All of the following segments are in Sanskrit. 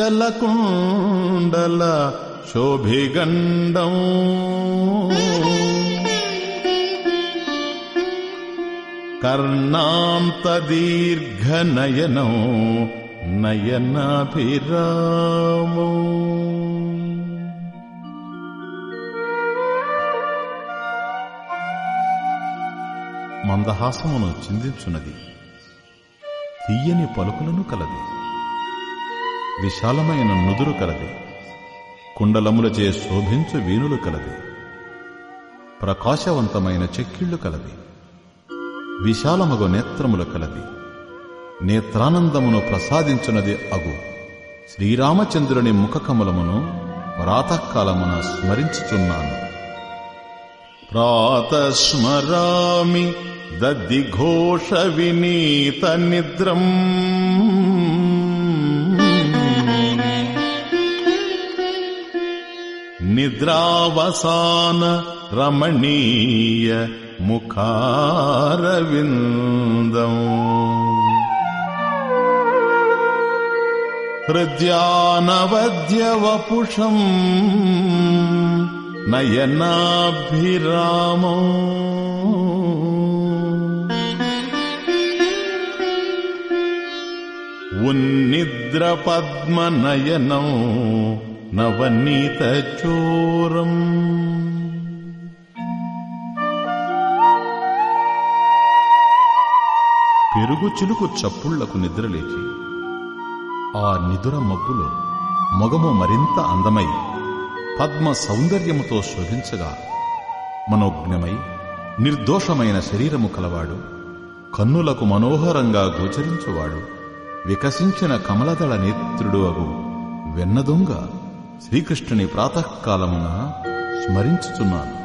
చలకుండల శోభిగండం కర్ణాంత దీర్ఘ కర్ణాంతదీర్ఘనయనం నయనాభిరామో. మందహాసమును చిందించున్నది. తీయని పలుకులను కలది. విశాలమైన నుదురు కలది. కుండలములచే శోభించు వీణులు కలది. ప్రకాశవంతమైన చెక్కిళ్ళు కలది. విశాలమగు నేత్రములు కలది. నేత్రానందమును ప్రసాదించునది అగు. శ్రీరామచంద్రుని ముఖకమలమును ప్రాతకాలమున స్మరించుచున్నాను. ప్రాతస్మరామి దద్దిఘోష వినీత నిద్రం. निद्रावसान रमणीय मुखारविन्दौ हृद्यानवद्यवपुषम् नयनाभिरामौ उन्निद्रपद्मनयनौ పద్మనయనం నవనీత చోరం పెరుగు చిలుకు చప్పుళ్ళకు నిద్రలేచి ఆ నిదుర మబ్బులో మొగము మరింత అందమై పద్మ సౌందర్యముతో శోభించగా మనోజ్ఞమై నిర్దోషమైన శరీరము కలవాడు కన్నులకు మనోహరంగా గోచరించువాడు వికసించిన కమలదళ నేత్రుడు అగు వెన్నదొంగ. శ్రీకృష్ణుని ప్రాతకాలమున స్మరించుచున్నాను.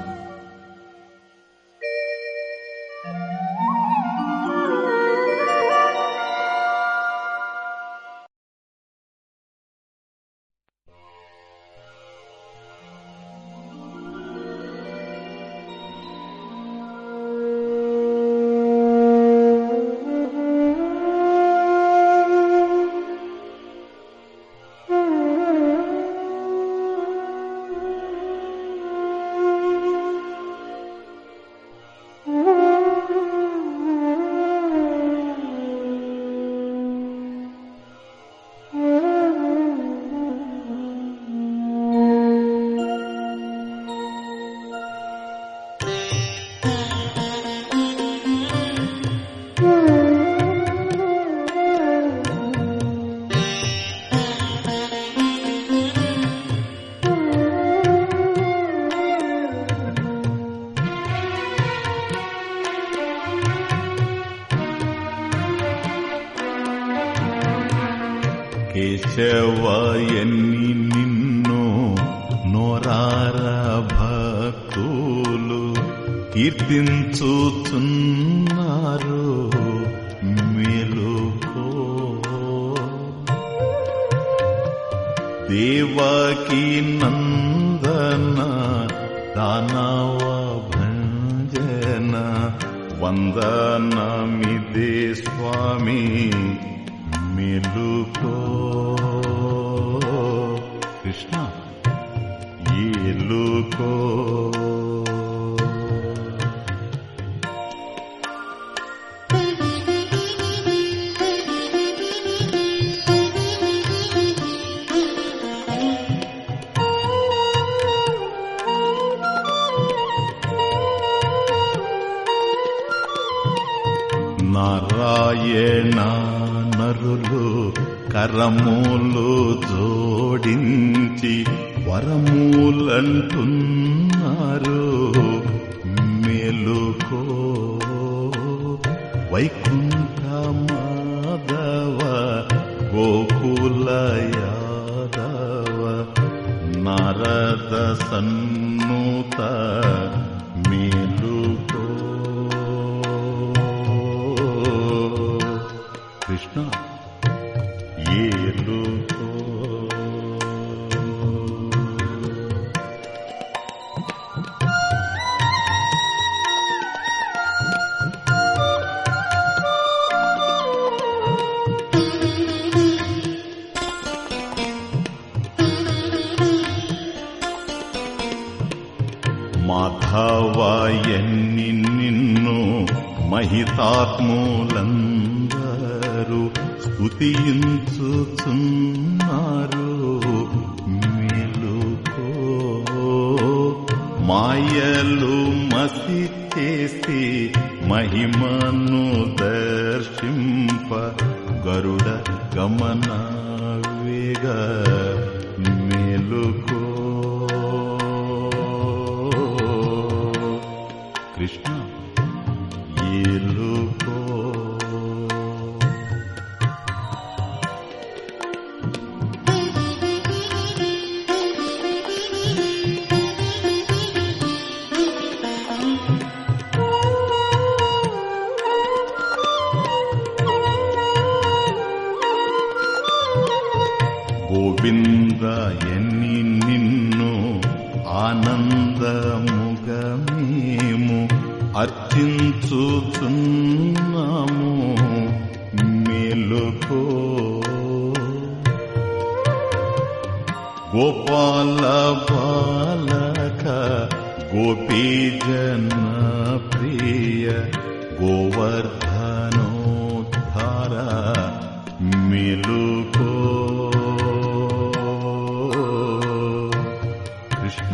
上，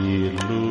一路。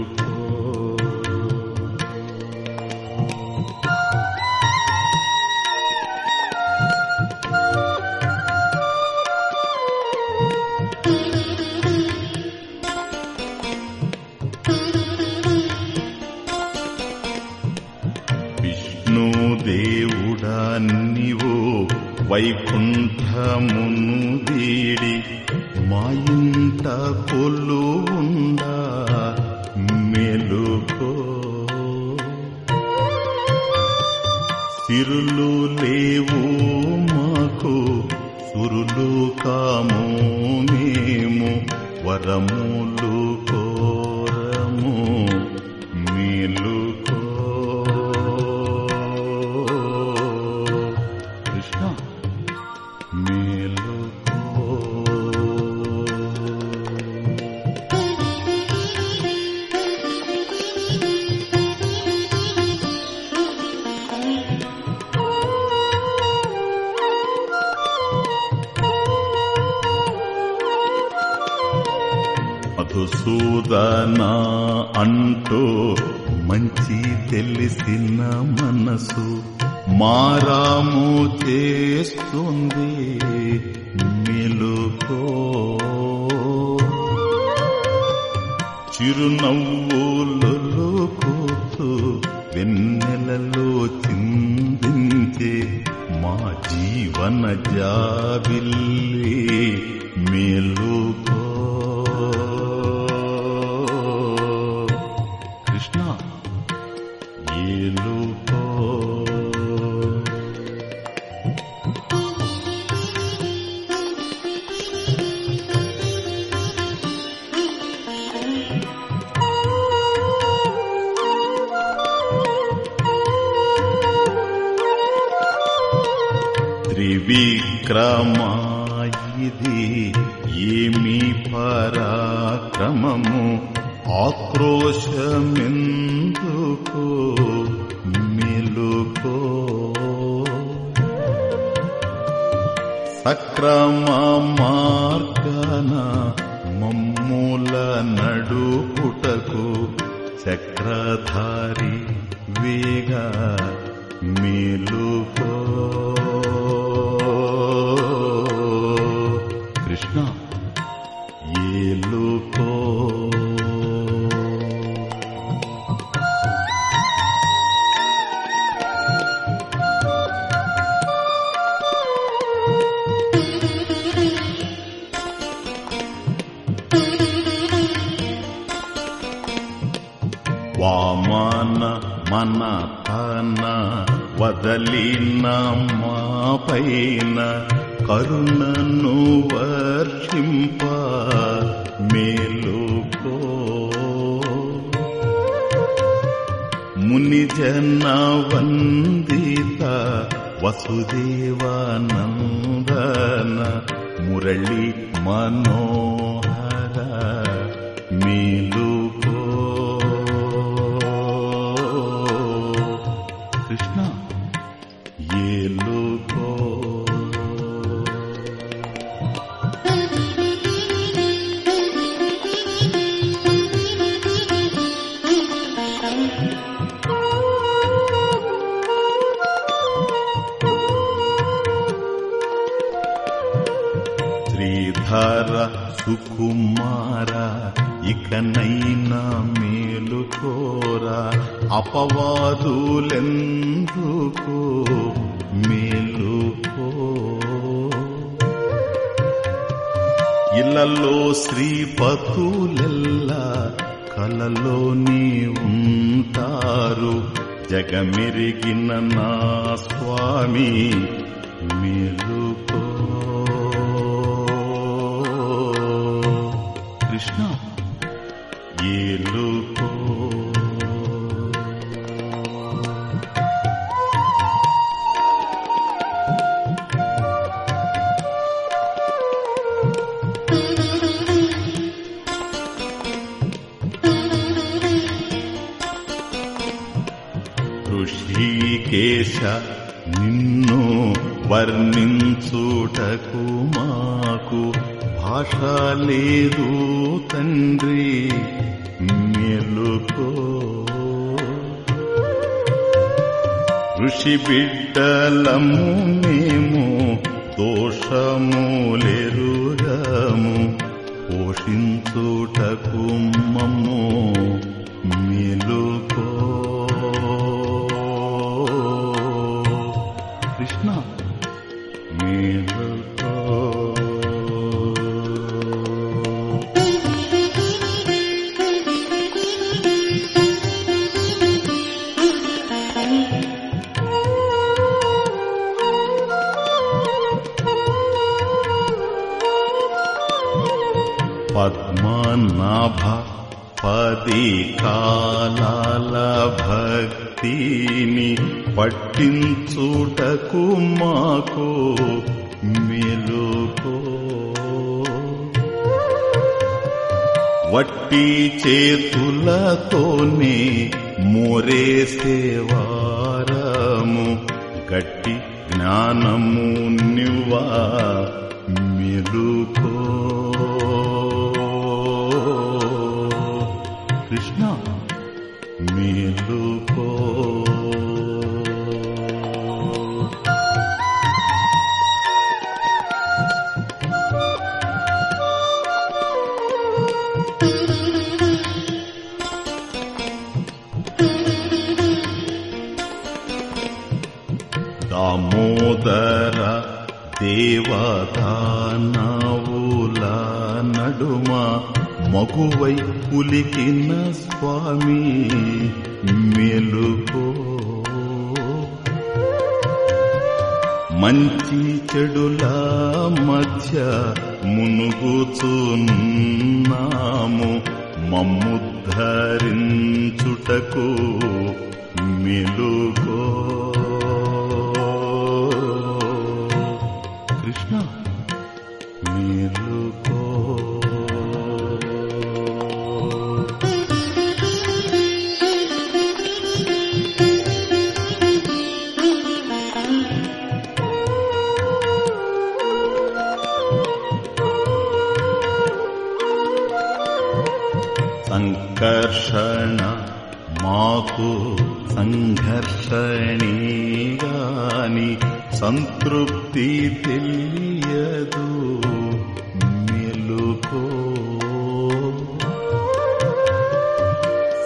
క్రమాయిది ఏమి పరాక్రమము? ఆక్రోశమిందుకు మిలుకో? సక్రమ మార్గన మమ్ముల నడుపుటకు చక్రధారి వేగా శ్రీధర సుకుమార ఇకనైనా మేలుకోరా అపవాదులెందుకు మేలుకో ఇళ్ళలో శ్రీపతులెల్లా కలలోని ఉంటారు జగమెరిగిన నా స్వామి. மலம் భక్తిని పట్టించుటకు మాకు మెలుకో. వట్టి చేతులతోనే మోరేసేవారము గట్టి జ్ఞానము నివా మెలుకో. కృష్ణ మేలుకో దామోదర దేవతానవుల నడుమ మగువై పులికిన స్వామి. మెలుకో. మంచి చెడుల మధ్య మునుగుచున్నాము మమ్ముద్ధరించుటకు మెలుకో.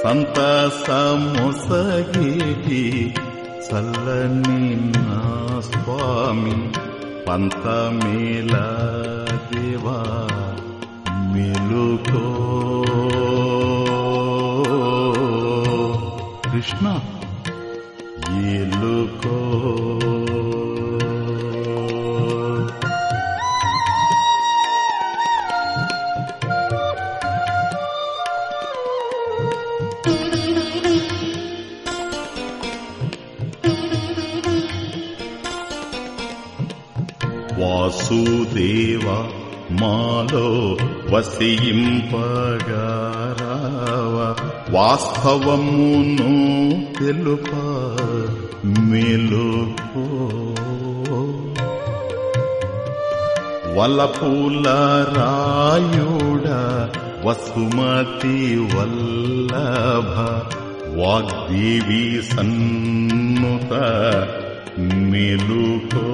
సంతసమొసగేటి చల్లని నా స్వామి పంతమేల దేవా మెలుకో. కృష్ణ ఏలుకో. వాసుదేవా మాలో వసింపగారావ వాస్తవమును తెలుప మెలుకో వలపుల రాయుడ వసుమతి వల్లభ వాగ్దేవి సన్నుత మెలుకో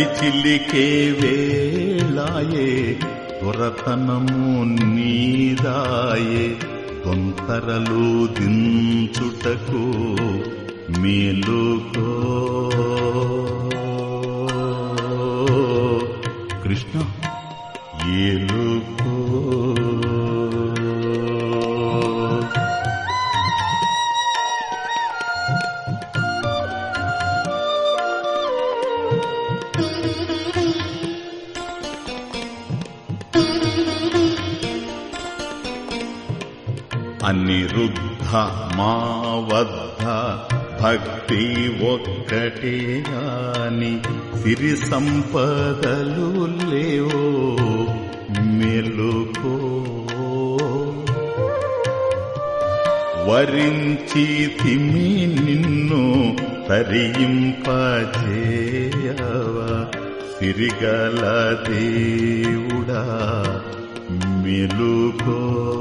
దధి చిల్లికే వేళాయే దొరతనము నీదాయే తొంతరలు దించుటకు మేలుకో కృష్ణ ఏలు అనిరుద్ధ మా వద్ద భక్తి ఒక్కటే గాని సిరి సంపదలు లేవో మెలుకో. వరించి తిమి నిన్ను తరింపజేయవ. సిరిగల దేవుడా మెలుకో.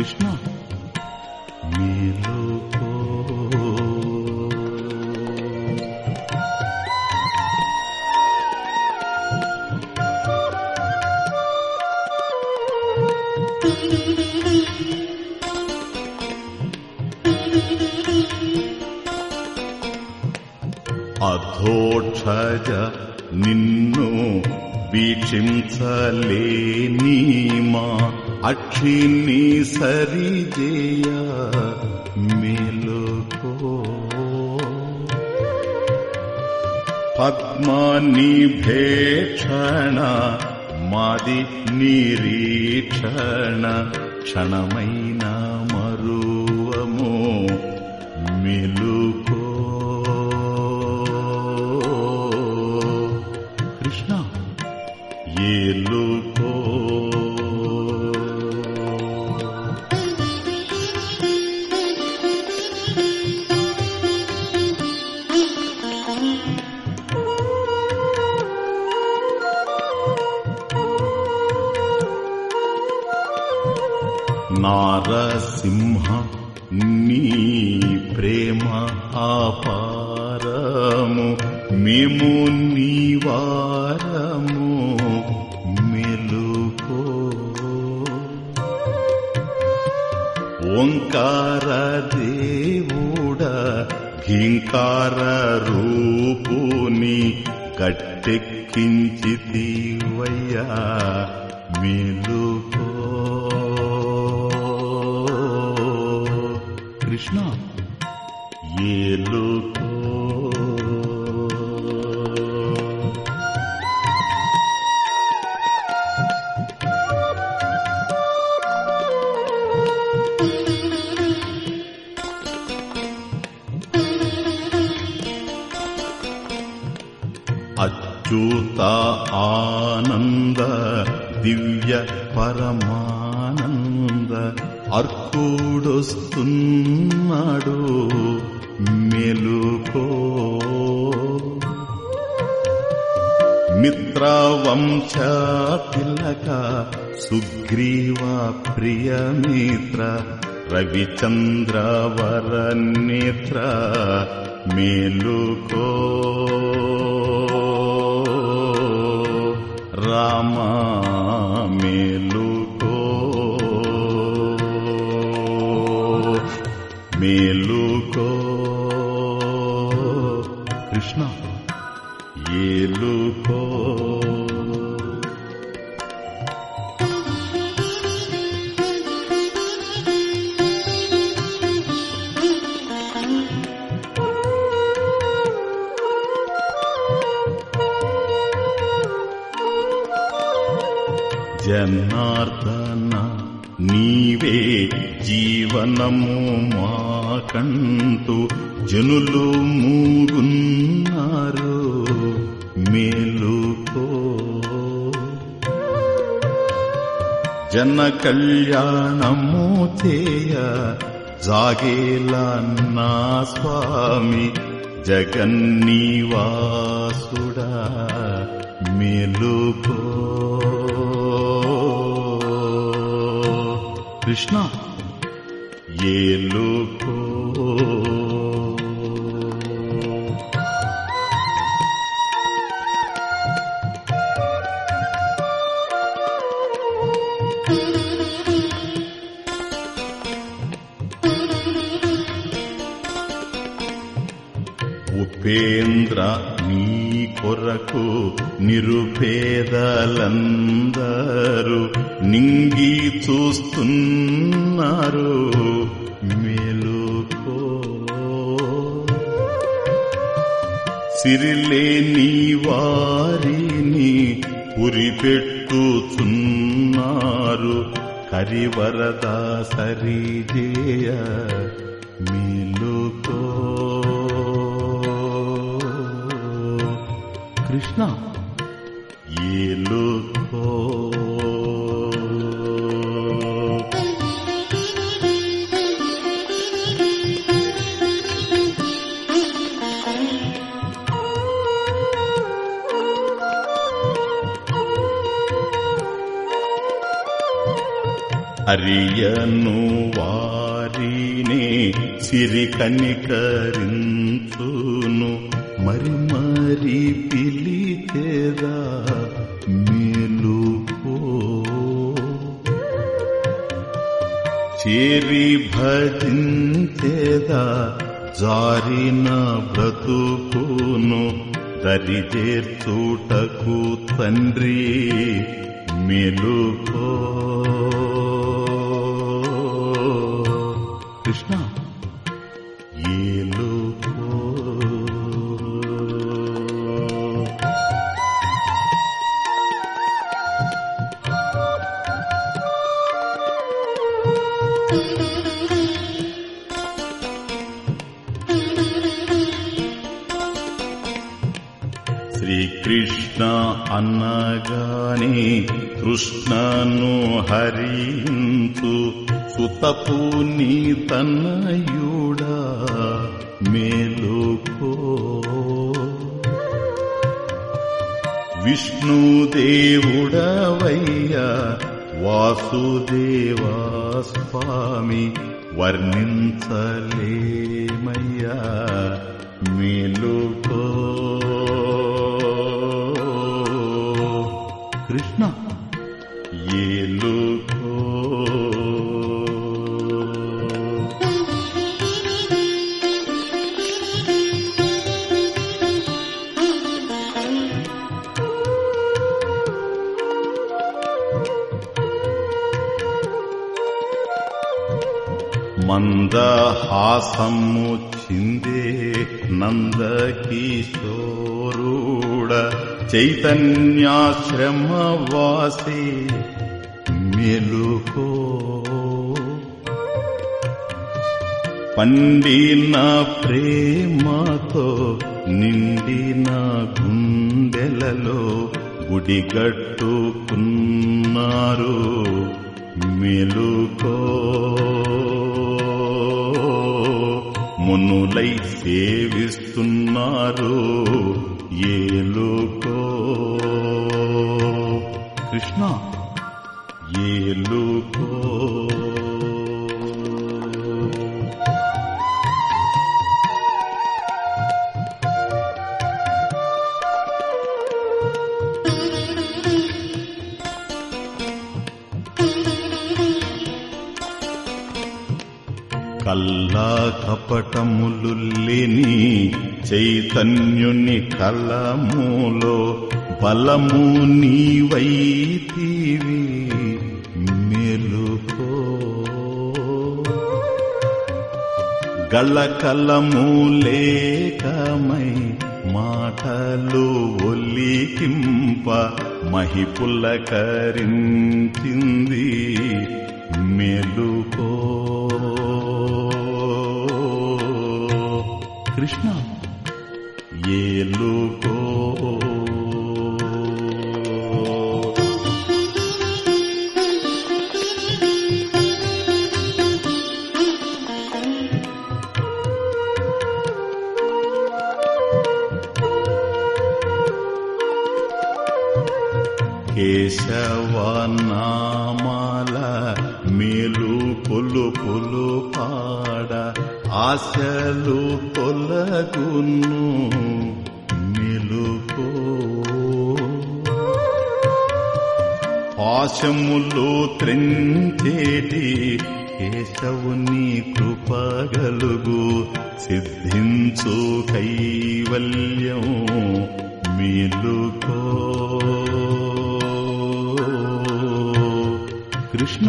కృష్ణ. మెలుకో అధోక్షజ నిన్ను వీక్షించలేని మా అక్షిని मिलो पत्मनि भेक्षण मारि निरीक्षण क्षणम అచ్యుత ఆనంద దివ్య పరమానంద. అర్కుడొస్తున్నాడు మెలుకో. మిత్రవంశ తిలక సుగ్రీవ ప్రియమిత్ర. రవిచంద్రవర నేత్ర మేలుకో. కళ్యాణము చేయ జాగేలా నా స్వామి జగన్నీవాసుడా మేలుకో. కృష్ణ ఉపేంద్ర నీ కొరకు నిరుపేదలందరూ నింగి చూస్తున్నారు. మేలుకో. సిరిలేని వారిని ఉరిపెట్టుచున్నారు కరివరద సరిజేయ కృష్ణ. ఏ అరియను వారిని సిరి కనికరించ విభజించేదా జారిన బ్రతుకును దరిచేర్చుటకు తండ్రి శ్రీకృష్ణ అన్నగానే కృష్ణను హరింతు సుతపు నీ తన్నయుడా మేలుకో. విష్ణుదేవుడవయ్యా వాసుదేవా స్వామి వర్ణించలేమయ్యా మేలుకో. మందహాసము చిందే నందకిశోరుడ చైతన్యాశ్రమవాసి మెలుకో పండిన ప్రేమతో నిండిన గుండెలలో గుడిగట్టుకున్నారు మెలుకో మౌనులై సేవిస్తున్నారు. ఏలో కల్లా కపటములు లేని చైతన్యుని కలములో బలము నీవైతివి మెలుకో. గళకలము లేకమై మాటలు ఒలికింప మహిపులకరించింది మెలుకో. కృష్ణ. ఏ లోకో కేశవనామాల మేలు పొలు పొలు ఆశలు తొలగును మెలుకో పాశములు త్రించేటి కేశవుని కృపగలుగు సిద్ధించు కైవల్యం మేలుకో. కృష్ణ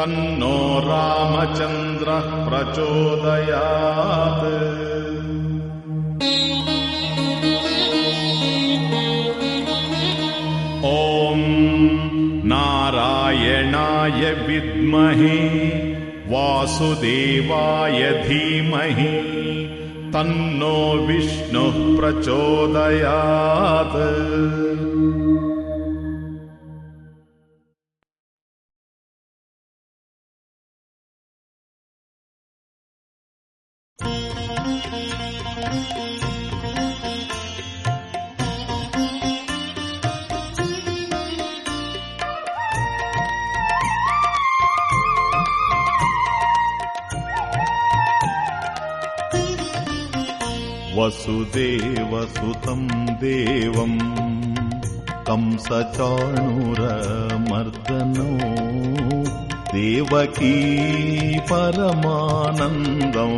तन्नो रामचन्द्रः प्रचोदयात्। ॐ नारायणाय विद्महे वासुदेवाय धीमहि तन्नो विष्णुः प्रचोदयात् वसुदेवसुतम् देवम् कंसचाणुरमर्दनो देवकी परमानन्दौ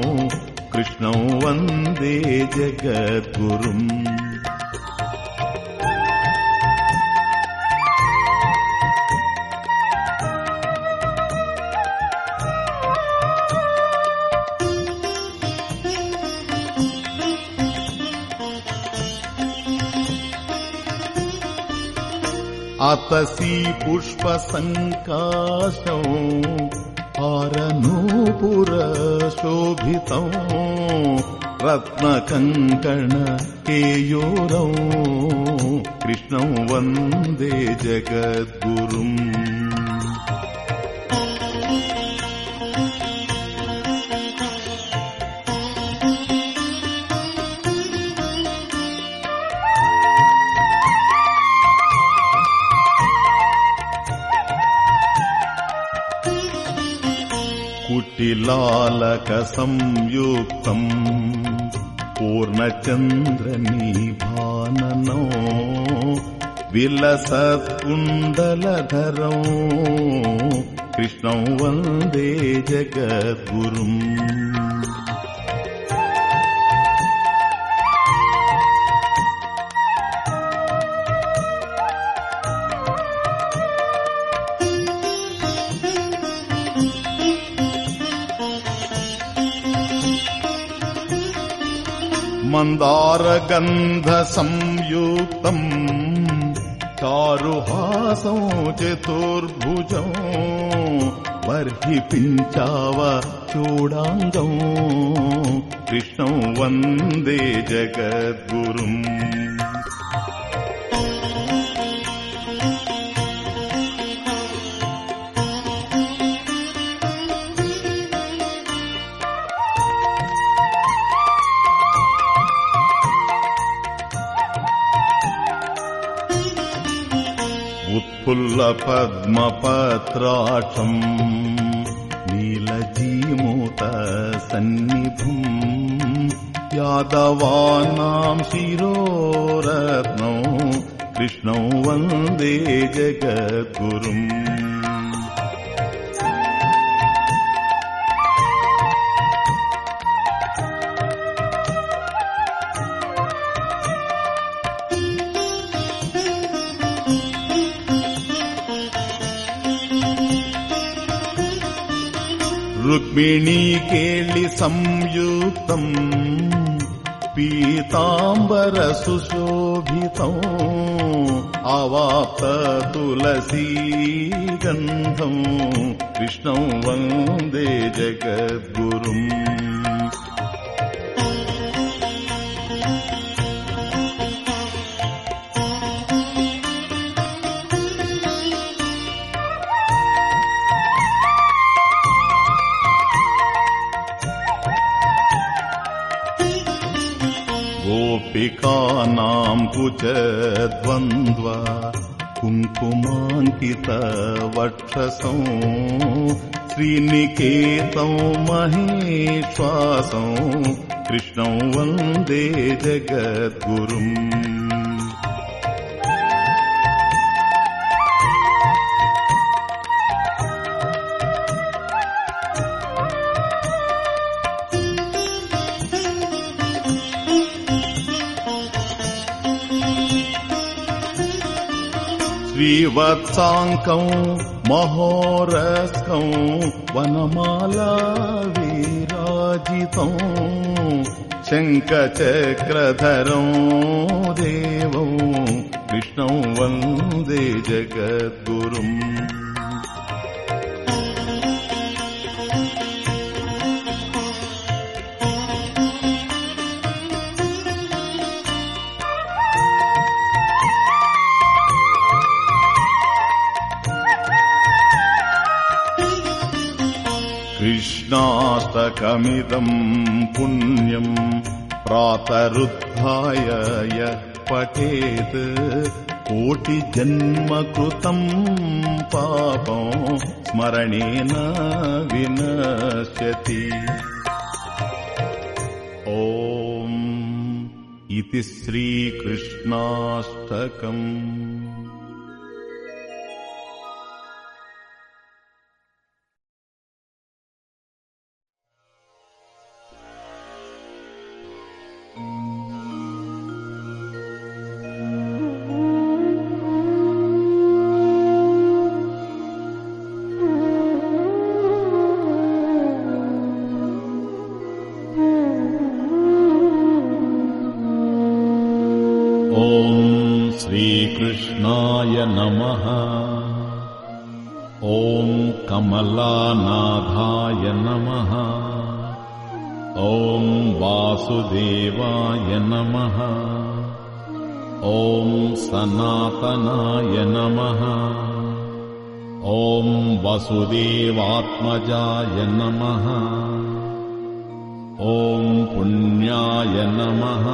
कृष्णौ वन्दे जगद्गुरुम् अतसी पुष्पसङ्काशौ हारनूपुरशोभितौ रत्नकङ्कण केयोरौ कृष्णौ वन्दे जगद्गुरुम् कुटिलालकसंयुक्तम् पूर्णचन्द्रनिभाननो विलसत्कुण्डलधरौ कृष्णौ वन्दे जगद्गुरुम् मन्दारगन्धसंयुक्तम् चारुहासौ चतुर्भुजौ बर्हि पिञ्चाव चूडाङ्गौ कृष्णौ वन्दे जगद्गुरुम् उत्फुल्लपद्मपत्राक्षम् नीलजीमूतसन्निभम् यादवानाम् शिरोरत्नौ कृष्णौ वन्दे जगद्गुरुम् रुक्मिणी संयुक्तम् पीताम्बरसुशोभितौ अवाप्त तुलसी गन्धम् कृष्णौ वन्दे जगद्गुरुम् गोपिकानाम् कुचद्वन्द्व कुङ्कुमाङ्कितवक्षसौ श्रीनिकेतौ महेश्वासौ कृष्णौ वन्दे जगद्गुरुम् వివత్సాంకం మహోరస్కం వనమాలా వీరాజితం శంఖచక్రధరం దేవం విష్ణం వందే జగద్గురుం. कृष्णाष्टकमिदम् पुण्यम् प्रातरुद्धाय यः पठेत् कोटिजन्मकृतम् पापम् स्मरणेन विनश्यति ओ इति श्रीकृष्णाष्टकम् कमलानाथाय नमः। ॐ वासुदेवाय नमः। ॐ सनातनाय नमः। ॐ वसुदेवात्मजाय नमः। ॐ पुण्याय नमः।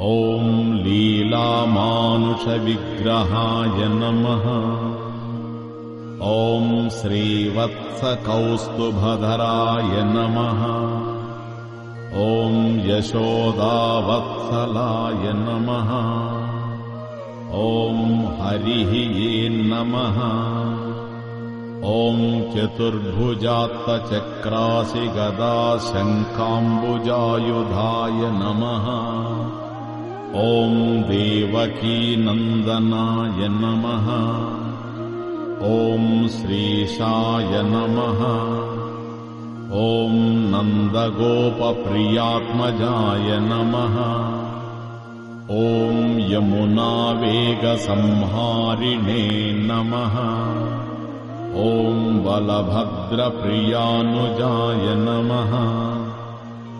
ॐ लीलामानुषविग्रहाय नमः ॐ श्रीवत्सकौस्तुभधराय नमः। ॐ यशोदावत्सलाय नमः। ॐ हरिः ये नमः। ॐ चतुर्भुजात्तचक्रासि गदा शङ्काम्बुजायुधाय नमः। ॐ देवकीनन्दनाय नमः ॐ श्रीशाय नमः। ॐ नन्दगोपप्रियात्मजाय नमः। ॐ यमुनावेगसंहारिणे नमः। ॐ बलभद्रप्रियानुजाय नमः।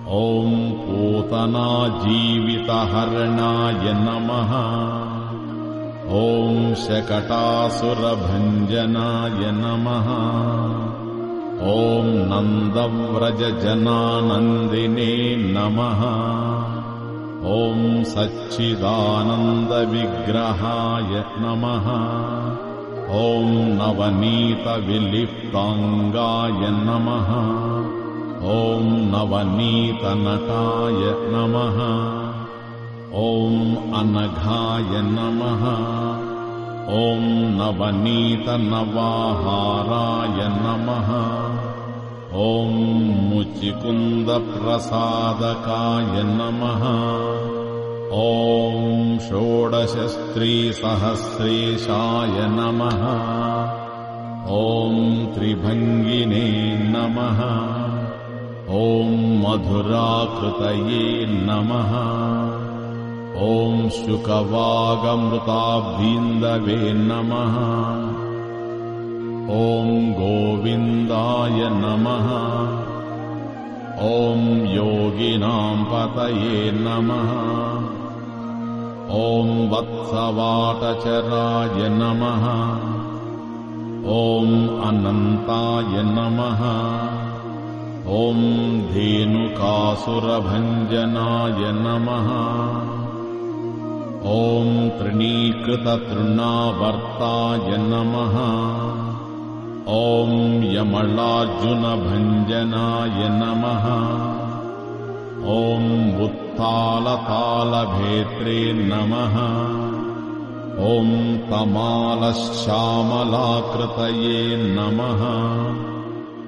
ॐ पूतनाजीवितहरणाय नमः ॐ शकटासुरभञ्जनाय नमः। ॐ नन्दव्रजजनानन्दिने नमः। ॐ सच्चिदानन्दविग्रहाय नमः। ॐ नवनीतविलिप्ताङ्गाय नमः। ॐ नवनीतनटाय नमः ॐ अनघाय नमः। ॐ नवनीतनवाहाराय नमः। ॐ मुचिकुन्दप्रसादकाय नमः। ॐ षोडशस्त्रीसहस्रेशाय नमः। ॐ त्रिभङ्गिने नमः। ॐ मधुराकृतये नमः ॐ शुकवागमृताब्दीन्दवे नमः। ॐ गोविन्दाय नमः। ॐ योगिनाम् पतये नमः। ॐ वत्सवाटचराय नमः। ॐ अनन्ताय नमः। ॐ धेनुकासुरभञ्जनाय नमः ॐ तृणीकृततृणावर्ताय नमः। ॐ यमलार्जुनभञ्जनाय नमः। ॐ उत्तालतालभेत्रे नमः। ॐ तमालश्यामलाकृतये नमः।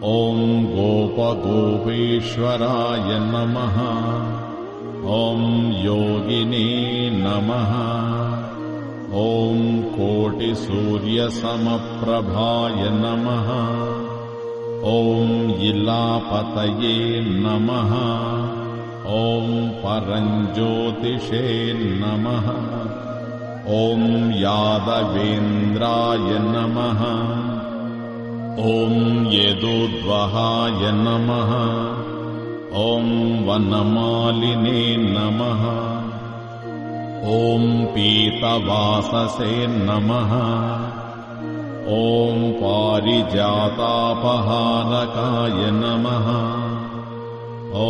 ॐ गोपगोपेश्वराय नमः ॐ योगिने नमः। ॐ कोटिसूर्यसमप्रभाय नमः। ॐ इलापतये नमः। ॐ परञ्ज्योतिषे नमः। ॐ यादवेन्द्राय नमः। ॐ यदोद्वहाय नमः ॐ वनमालिने नमः। ॐ पीतवाससे नमः। ॐ पारिजातापहारकाय नमः। ॐ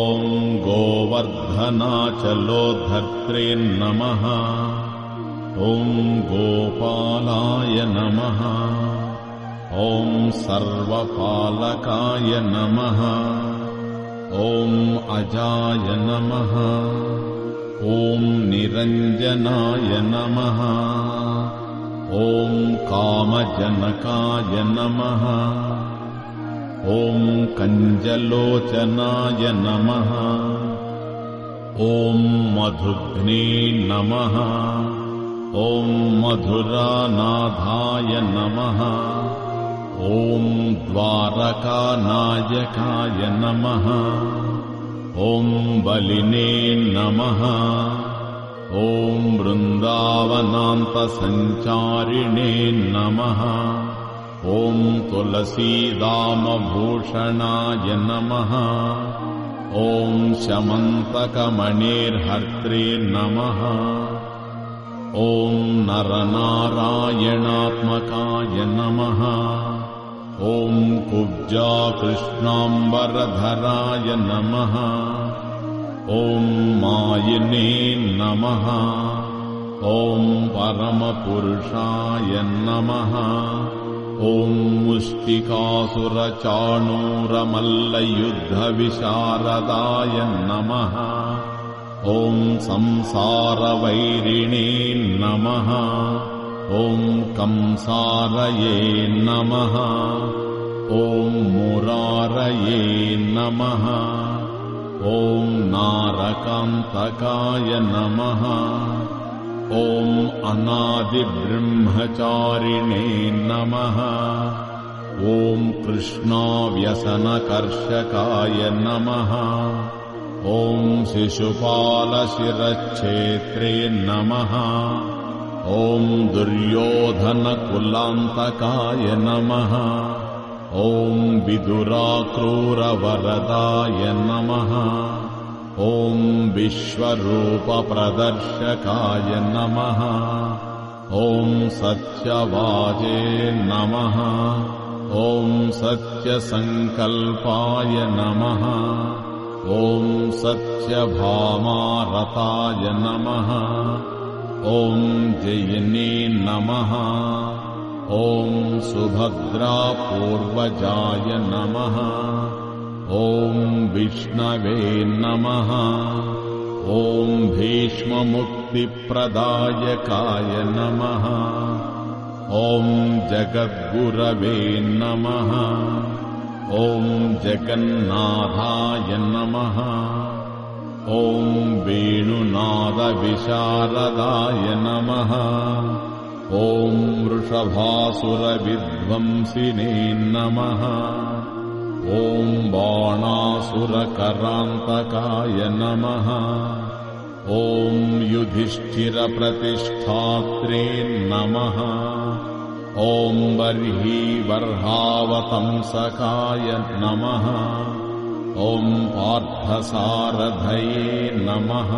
गोवर्धनाचलोद्धर्त्रे नमः। ॐ गोपालाय नमः। ॐ सर्वपालकाय नमः ॐ अजाय नमः। ॐ निरञ्जनाय नमः। ॐ कामजनकाय नमः। ॐ कञ्जलोचनाय नमः। ॐ मधुघ्ने नमः। ॐ मधुरानाथाय नमः ॐ द्वारकानायकाय नमः। ॐ बलिने नमः। ॐ वृन्दावनान्तसञ्चारिणे नमः। ॐ तुलसीदामभूषणाय नमः। ॐ शमन्तकमणिर्हर्त्रे नमः। ॐ नरनारायणात्मकाय नमः ॐ कुब्जाकृष्णाम्बरधराय नमः। ॐ मायिने नमः। ॐ परमपुरुषाय नमः। ॐ मुष्टिकासुरचाणूरमल्लयुद्धविशारदाय नमः। ॐ संसारवैरिणे नमः ॐ कंसारये नमः। ॐ मुरारये नमः। ॐ नारकान्तकाय नमः। ॐ अनादिब्रह्मचारिणे नमः। ॐ कृष्णाव्यसनकर्षकाय नमः। ॐ शिशुपालशिरच्छेत्रे नमः ॐ दुर्योधनकुलान्तकाय नमः। ॐ विदुराक्रूरवरदाय नमः। ॐ विश्वरूपप्रदर्शकाय नमः। ॐ सत्यवाजे नमः। ॐ सत्यसङ्कल्पाय नमः। ॐ सत्यभामारताय नमः ॐ जयिने नमः। ॐ सुभद्रापूर्वजाय नमः। ॐ विष्णवे नमः। ॐ भीष्ममुक्तिप्रदायकाय नमः। ॐ जगद्गुरवे नमः। ॐ जगन्नाथाय नमः ॐ वेणुनादविशारदाय नमः। ॐ वृषभासुरविध्वंसिने नमः। ॐ बाणासुरकरान्तकाय नमः। ॐ युधिष्ठिरप्रतिष्ठात्रे नमः। ॐ बर्हीवर्हावतंसकाय नमः ॐ पार्थसारथये नमः।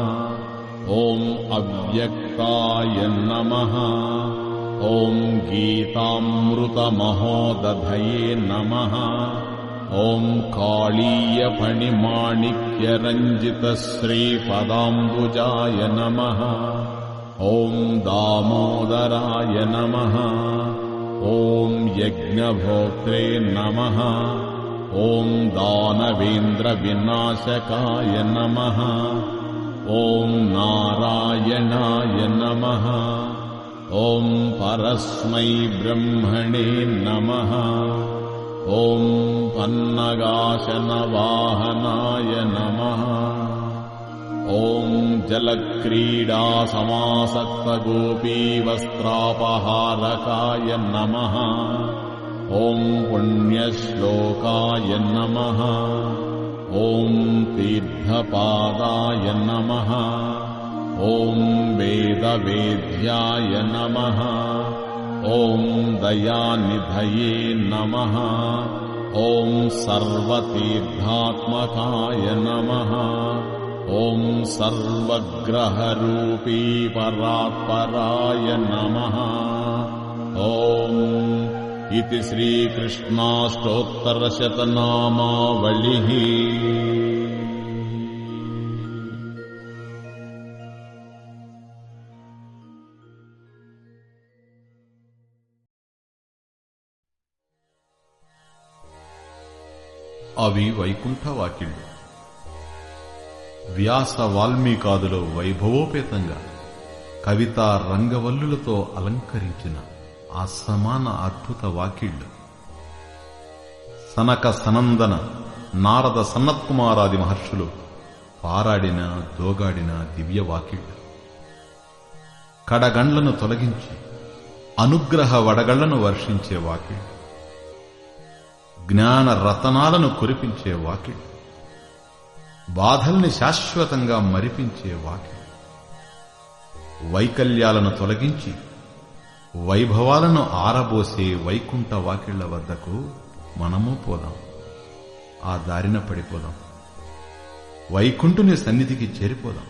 ॐ अव्यक्ताय नमः। ॐ गीतामृतमहोदधये नमः। ॐ काळीयफणिमाणिक्यरञ्जितश्रीपदाम्बुजाय नमः। ॐ दामोदराय नमः। ॐ यज्ञभोक्त्रे नमः ॐ दानवेन्द्रविनाशकाय नमः। ॐ नारायणाय नमः। ॐ परस्मै ब्रह्मणे नमः। ॐ पन्नगाशनवाहनाय नमः। ॐ जलक्रीडासमासक्तगोपीवस्त्रापहारकाय नमः ॐ पुण्यश्लोकाय नमः। ॐ तीर्थपादाय नमः। ॐ वेदवेद्याय नमः। ॐ दयानिधये नमः। ॐ सर्वतीर्थात्मकाय नमः। ॐ सर्वग्रहरूपी परात्पराय नमः। ॐ इति श्रीकृष्णाष्टोत्तरशतनामावलिः అవి వైకుంఠ వాకిళ్ళు వ్యాస వాల్మీకాదులు వైభవోపేతంగా కవితా రంగవల్లులతో అలంకరించిన అసమాన అద్భుత వాకిళ్ళు. సనక సనందన నారద సన్నత్కుమారాది మహర్షులు పారాడిన దోగాడిన దివ్య వాకిళ్ళు. కడగండ్లను తొలగించి అనుగ్రహ వడగళ్ళను వర్షించే వాకిళ్ళు. జ్ఞాన రతనాలను కురిపించే వాకిళ్ళు. బాధల్ని శాశ్వతంగా మరిపించే వాకిళ్ళు. వైకల్యాలను తొలగించి వైభవాలను ఆరబోసే వైకుంఠ వాకిళ్ళ వద్దకు మనము పోదాం. ఆ దారిన పడిపోదాం. వైకుంఠుని సన్నిధికి చేరిపోదాం.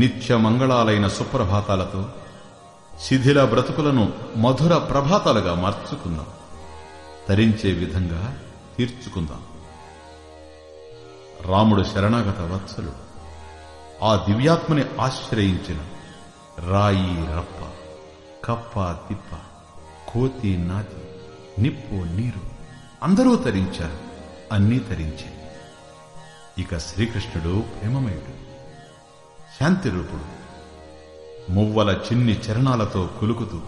నిత్య మంగళాలైన సుప్రభాతాలతో శిథిల బ్రతుకులను మధుర ప్రభాతాలుగా మార్చుకుందాం. తరించే విధంగా తీర్చుకుందాం. రాముడు శరణాగత వత్సలుడు ఆ దివ్యాత్మని ఆశ్రయించిన రాయి రప్ప. కప్ప తిప్ప కోతి నాతి నిప్పు నీరు అందరూ తరించారు అన్నీ తరించాయి. ఇక శ్రీకృష్ణుడు ప్రేమమయుడు శాంతి రూపుడు. మువ్వల చిన్ని చరణాలతో కులుకుతూ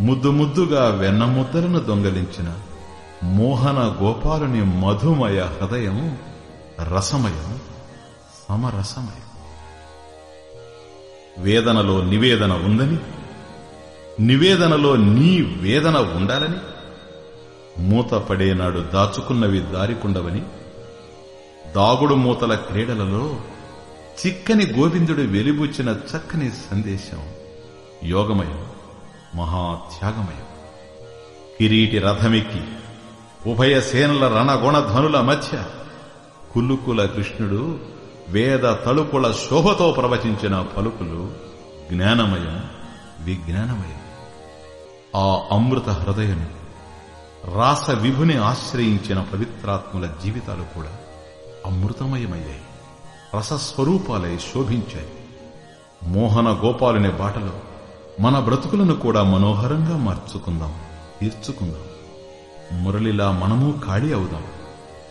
ముద్దు ముద్దుగా వెన్న ముద్దలను దొంగలించిన మోహన గోపాలుని మధుమయ హృదయం రసమయం సమరసమయం. వేదనలో నివేదన ఉందని నివేదనలో నీ వేదన ఉండాలని మూతపడేనాడు దాచుకున్నవి దారికుండవని దాగుడు మూతల క్రీడలలో చిక్కని గోవిందుడు వెలిబుచ్చిన చక్కని సందేశం యోగమయం మహాత్యాగమయం. కిరీటి రథమికి ఉభయ సేనల రణగుణధ్వనుల మధ్య కులుకుల కృష్ణుడు వేద తలుపుల శోభతో ప్రవచించిన పలుకులు జ్ఞానమయం విజ్ఞానమయం. ఆ అమృత హృదయం రాస విభుని ఆశ్రయించిన పవిత్రాత్ముల జీవితాలు కూడా అమృతమయమయ్యాయి. రసస్వరూపాలై శోభించాయి. మోహన గోపాలుని బాటలో మన బ్రతుకులను కూడా మనోహరంగా మార్చుకుందాం తీర్చుకుందాం. మురళిలా మనము ఖాళీ అవుదాం.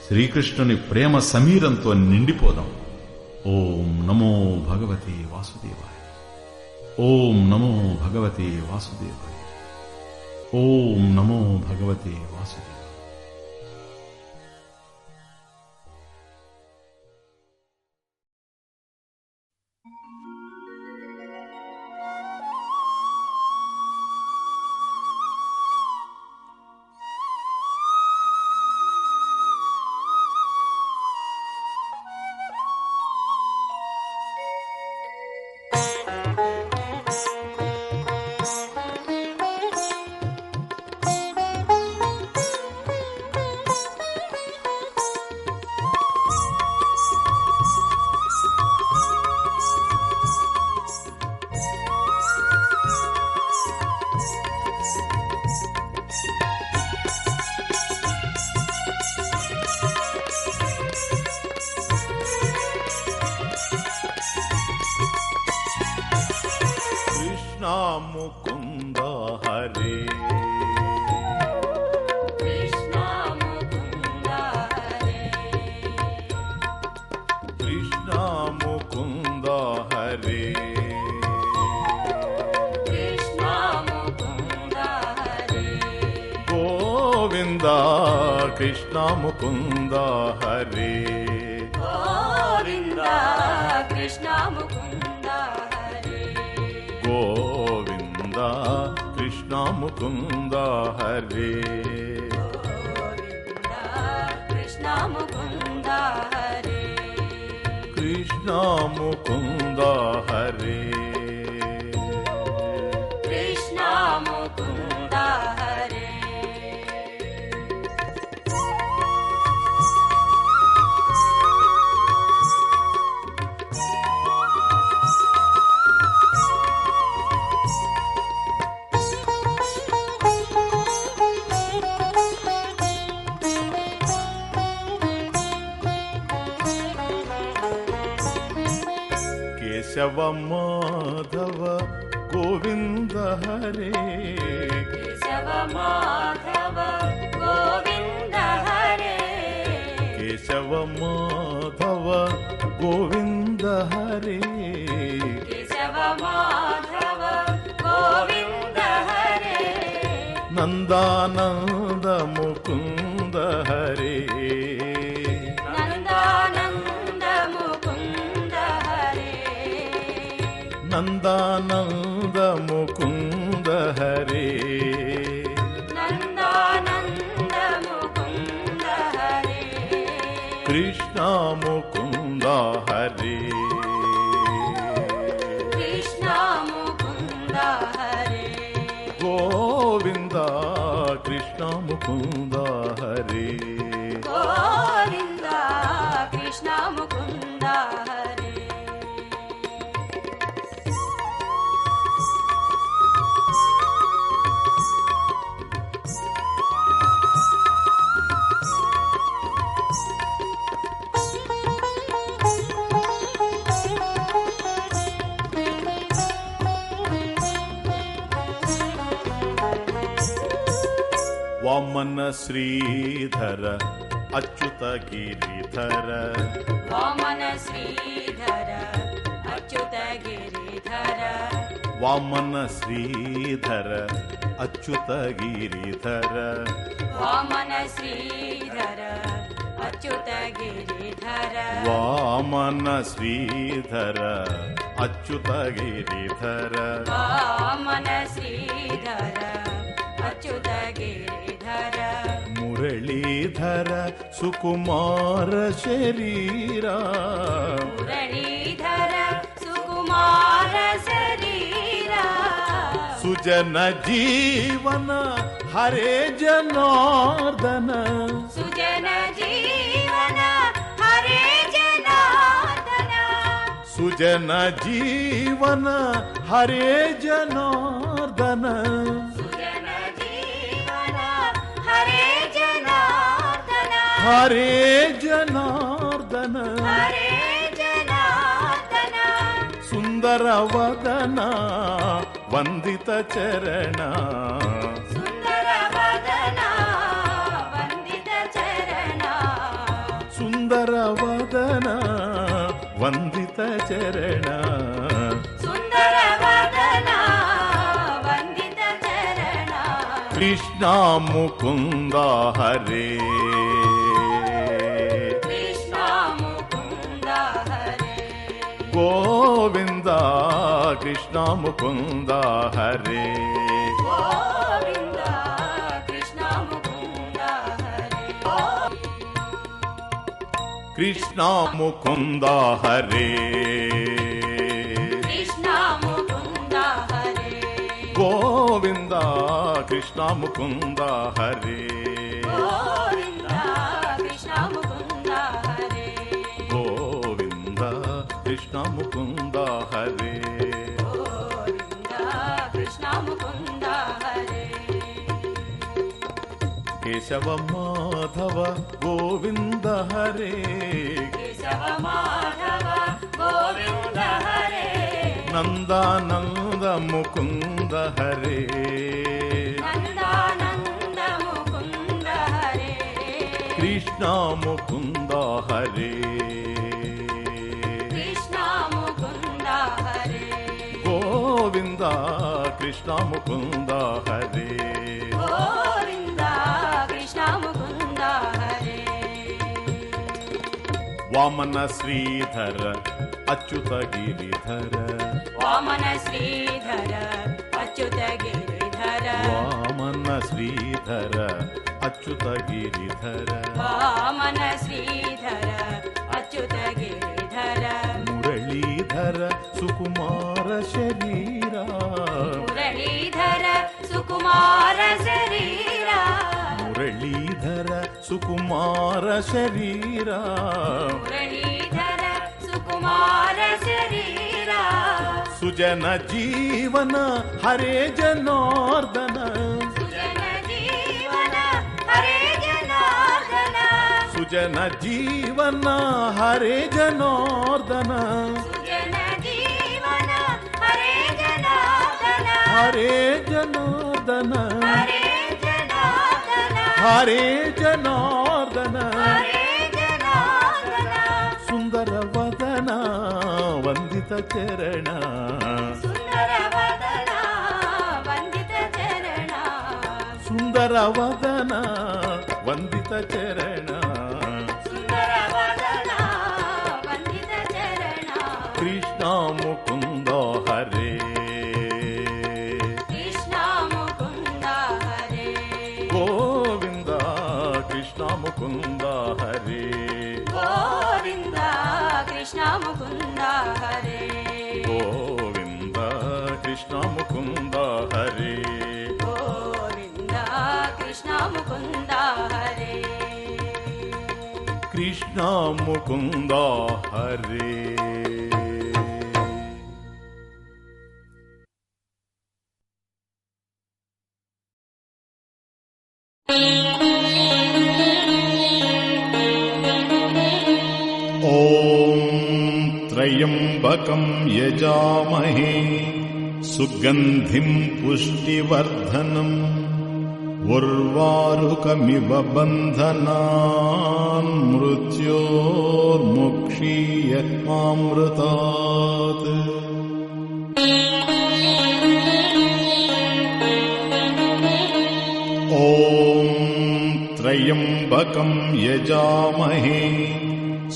శ్రీకృష్ణుని ప్రేమ సమీరంతో నిండిపోదాం. ఓం నమో భగవతి వాసుదేవాయ. ఓం నమో భగవతి వాసుదేవాయ. ఓం నమో భగవతే వాసుదేవాయ. నాముకుం केशव माधव गोविन्द हरे। केशव माधव गोविन्द हरे। केशव माधव गोविन्द हरे। केशव माधव गोविन्द हरे। नन्दानन्द मुकुन्द हरे। नंदानंद मुकुंद हरे नंदानंद मुकुंद हरे कृष्णा मुकुंद हरे कृष्णा मुकुंद हरे गोविंदा कृष्णा मुकुंदा वामन श्रीधर अच्युत गिरिधर वामन श्रीधर अच्युत गिरिधर वामन श्रीधर अच्युत गिरिधर वामन श्रीधर अच्युत गिरिधर वामन श्रीधर अच्युत गिरिधर वामन श्रीधर अच्युत गिरि मुरलीधर सुकुमार शरीरा। सु सुकुमार शरीरा। सुजन जीवन हरे जनार्दन। सुजन जीवन हरे जनार्दन। सुजन जीवन हरे जनार्दन। హరే జనార్దన. సుందర వదన వందిత చరణ. సుందర వదన వందిత చరణ. कृष्णा मुकुन्दा हरे ಗೋವಿಂದ ಕೃಷ್ಣ ಮುಕುಂದ ಹರೇ गोविन्द कृष्ण मुकुन्द हरे ಕೃಷ್ಣ ಮುಕುಂದ ಹರೇ कृष्ण मुकुन्द हरे ಗೋವಿಂದ ಕೃಷ್ಣ ಮುಕುಂದ ಹರೇ ముకుంద హరే కృష్ణ ముకుంద హరే కేశవ మాధవ గోవింద హరే కేశవ మాధవ గోవింద హరే నందానంద ముకుంద హరే కృష్ణ ముకుంద హరే గోవింద కృష్ణ ముకుంద హరే గోవింద కృష్ణ ముకుంద హరే వామన శ్రీధర అచ్యుత గిరిధర వామన శ్రీధర అచ్యుత గిరిధర వామన శ్రీధర అచ్యుత గిరిధర వామన శ్రీధర అచ్యుత గిరిధర మురళీధర సుకుమార శరీర मुरलीधर सुकुमार शरीरा। मुरलीधर सुकुमार शरीरा। मुरलीधर सुकुमार शरीरा। सुजन जीवन हरे जनार्दन। सुजन जीवन हरे जनार्दन। सुजन जीवन हरे హరే జనార్దన హరే జనార్దన సుందర వదన వందిత చరణ సుందర వదన వందిత చరణ हरे। त्रयम्बकम् यजामहे सुगन्धिम् पुष्टिवर्धनम् उर्वारुकमिव बन्धनान्मृ मृत्योर्मुक्षीय मामृतात् ॐ त्र्यम्बकम् यजामहे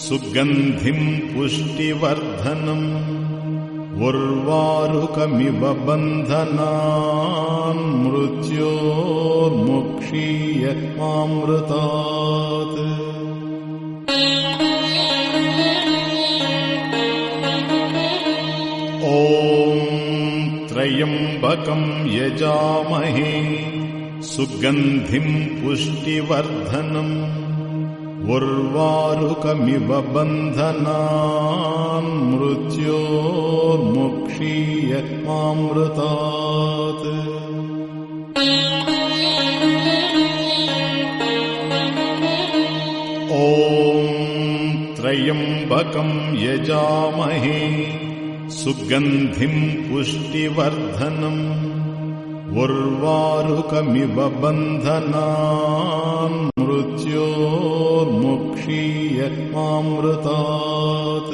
सुगन्धिम् पुष्टिवर्धनम् उर्वारुकमिव बन्धनान् मृत्योर्मुक्षीय मामृतात् त्र्यम्बकम् यजामहे सुगन्धिम् पुष्टिवर्धनम् उर्वारुकमिव बन्धनान् मृत्योर्मुक्षीय मामृतात्। ॐ त्र्यम्बकम् यजामहे सुगन्धिम् पुष्टिवर्धनम् उर्वारुकमिव बन्धनान् मृत्योर्मुक्षीय मामृतात्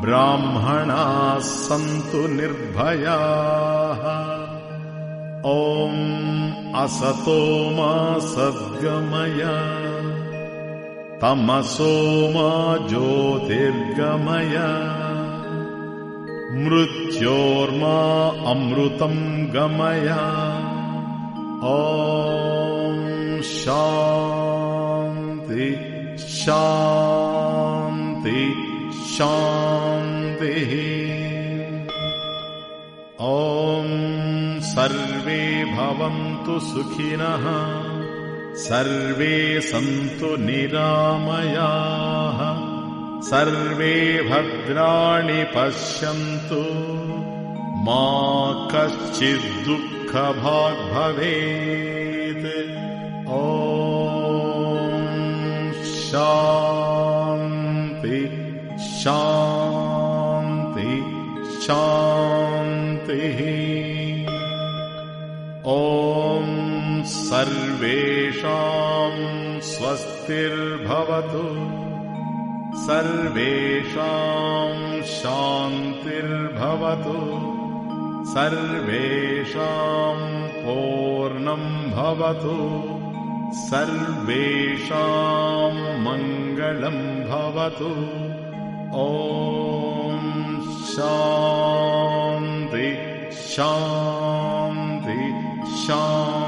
ब्राह्मणाः सन्तु निर्भयाः। ॐ असतो मा सद्गमय। तमसो मा ज्योतिर्गमय। मृत्योर्मा अमृतम् गमय। ॐ शान्ति शान्ति शान्तिः ॐ सर्वे भवन्तु सुखिनः सर्वे सन्तु निरामयाः सर्वे भद्राणि पश्यन्तु। मा कश्चिद्दुःखभाग् भवेत् सर्वेषाम् स्वस्तिर्भवतु। सर्वेषाम् शान्तिर्भवतु। सर्वेषाम् पूर्णम् भवतु। सर्वेषां मङ्गलं भवतु। ॐ शान्ति शान्ति शान्तिः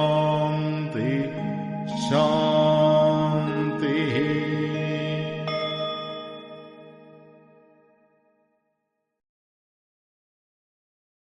Shah.